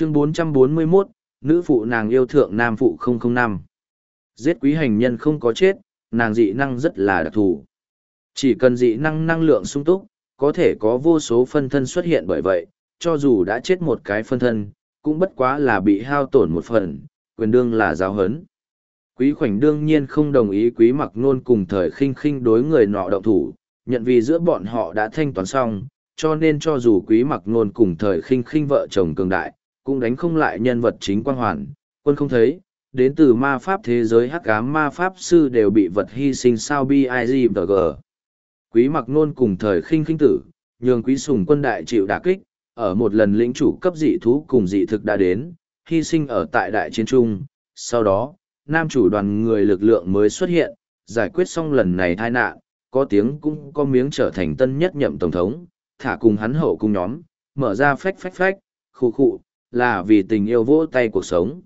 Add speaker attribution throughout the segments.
Speaker 1: chương 441, nữ phụ nàng yêu thượng nam phụ 005. Giết quý hành nhân không có chết, nàng dị năng rất là đặc thù. Chỉ cần dị năng năng lượng sung túc, có thể có vô số phân thân xuất hiện bởi vậy, cho dù đã chết một cái phân thân, cũng bất quá là bị hao tổn một phần, quyền đương là giáo hấn. Quý khoảnh đương nhiên không đồng ý quý mặc nôn cùng thời khinh khinh đối người nọ động thủ, nhận vì giữa bọn họ đã thanh toán xong, cho nên cho dù quý mặc nôn cùng thời khinh khinh vợ chồng cường đại, cũng đánh không lại nhân vật chính quang hoàn, quân không thấy, đến từ ma pháp thế giới hắc ám ma pháp sư đều bị vật hy sinh sao BIGVG. Quý mặc nôn cùng thời khinh khinh tử, nhường quý sùng quân đại chịu đả kích, ở một lần lĩnh chủ cấp dị thú cùng dị thực đã đến, hy sinh ở tại đại chiến trung, sau đó, nam chủ đoàn người lực lượng mới xuất hiện, giải quyết xong lần này tai nạn, có tiếng cũng có miếng trở thành tân nhất nhậm tổng thống, thả cùng hắn hậu cùng nhóm, mở ra phách phách phách, khu khu, là vì tình yêu vỗ tay cuộc sống.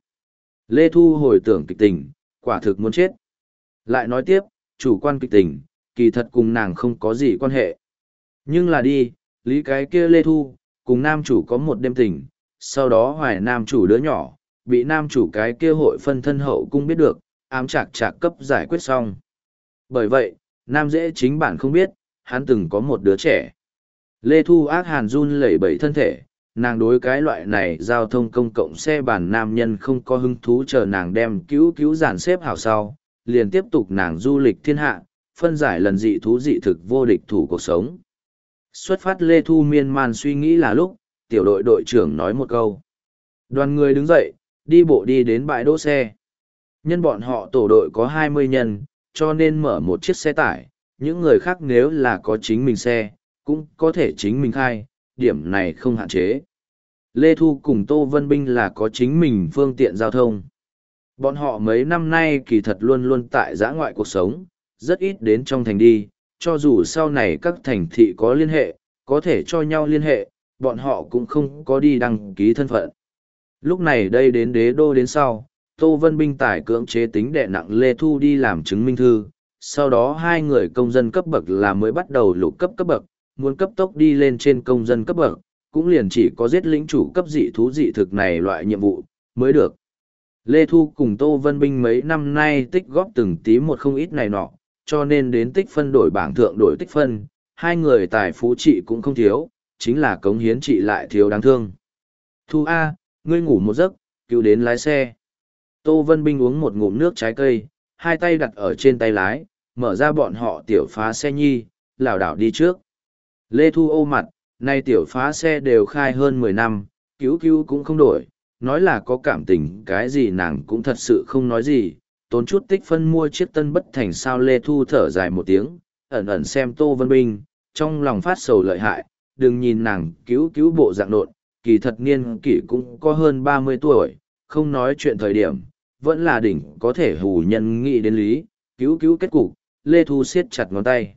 Speaker 1: Lê Thu hồi tưởng kịch tình, quả thực muốn chết. Lại nói tiếp, chủ quan kịch tình, kỳ thật cùng nàng không có gì quan hệ. Nhưng là đi, lý cái kia Lê Thu, cùng nam chủ có một đêm tình, sau đó hoài nam chủ đứa nhỏ, bị nam chủ cái kia hội phân thân hậu cung biết được, ám chạc chạc cấp giải quyết xong. Bởi vậy, nam dễ chính bản không biết, hắn từng có một đứa trẻ. Lê Thu ác hàn run lẩy bẩy thân thể, nàng đối cái loại này giao thông công cộng xe bản nam nhân không có hứng thú chờ nàng đem cứu cứu giản xếp hảo sau, liền tiếp tục nàng du lịch thiên hạ, phân giải lần dị thú dị thực vô địch thủ cuộc sống. Xuất phát Lê Thu miên man suy nghĩ là lúc, tiểu đội đội trưởng nói một câu. Đoàn người đứng dậy, đi bộ đi đến bãi đỗ xe. Nhân bọn họ tổ đội có hai mươi nhân, cho nên mở một chiếc xe tải, những người khác nếu là có chính mình xe, cũng có thể chính mình khai, điểm này không hạn chế. Lê Thu cùng Tô Vân Binh là có chính mình phương tiện giao thông. Bọn họ mấy năm nay kỳ thật luôn luôn tại giã ngoại cuộc sống, rất ít đến trong thành đi, cho dù sau này các thành thị có liên hệ, có thể cho nhau liên hệ, bọn họ cũng không có đi đăng ký thân phận. Lúc này đây đến đế đô đến sau, Tô Vân Binh tải cưỡng chế tính đệ nặng Lê Thu đi làm chứng minh thư, sau đó hai người công dân cấp bậc là mới bắt đầu lục cấp cấp bậc, muốn cấp tốc đi lên trên công dân cấp bậc, cũng liền chỉ có giết lĩnh chủ cấp dị thú dị thực này loại nhiệm vụ, mới được. Lê Thu cùng Tô Vân Binh mấy năm nay tích góp từng tí một không ít này nọ, cho nên đến tích phân đổi bảng thượng đổi tích phân, hai người tài phú trị cũng không thiếu, chính là cống hiến trị lại thiếu đáng thương. Thu A, ngươi ngủ một giấc, cứu đến lái xe. Tô Vân Binh uống một ngụm nước trái cây, hai tay đặt ở trên tay lái, mở ra bọn họ tiểu phá xe nhi, lảo đảo đi trước. Lê Thu ô mặt, nay tiểu phá xe đều khai hơn mười năm, cứu cứu cũng không đổi, nói là có cảm tình cái gì nàng cũng thật sự không nói gì, tốn chút tích phân mua chiếc tân bất thành sao Lê Thu thở dài một tiếng, ẩn ẩn xem Tô Vân Binh, trong lòng phát sầu lợi hại, đừng nhìn nàng cứu cứu bộ dạng nộn, kỳ thật niên kỷ cũng có hơn ba mươi tuổi, không nói chuyện thời điểm, vẫn là đỉnh có thể hù nhân nghĩ đến lý, cứu cứu kết cục, Lê Thu siết chặt ngón tay.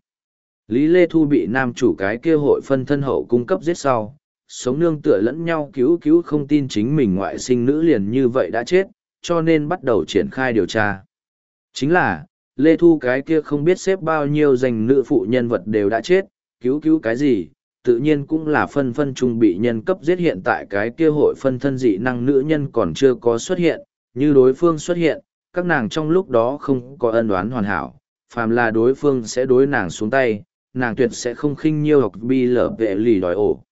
Speaker 1: Lý Lê Thu bị nam chủ cái kia hội phân thân hậu cung cấp giết sau, sống nương tựa lẫn nhau cứu cứu không tin chính mình ngoại sinh nữ liền như vậy đã chết, cho nên bắt đầu triển khai điều tra. Chính là, Lê Thu cái kia không biết xếp bao nhiêu danh nữ phụ nhân vật đều đã chết, cứu cứu cái gì, tự nhiên cũng là phân phân trung bị nhân cấp giết hiện tại cái kia hội phân thân dị năng nữ nhân còn chưa có xuất hiện, như đối phương xuất hiện, các nàng trong lúc đó không có ân đoán hoàn hảo, phàm là đối phương sẽ đối nàng xuống tay, nàng tuyệt sẽ không khinh nhiêu học bi lở vệ lì đòi ổ.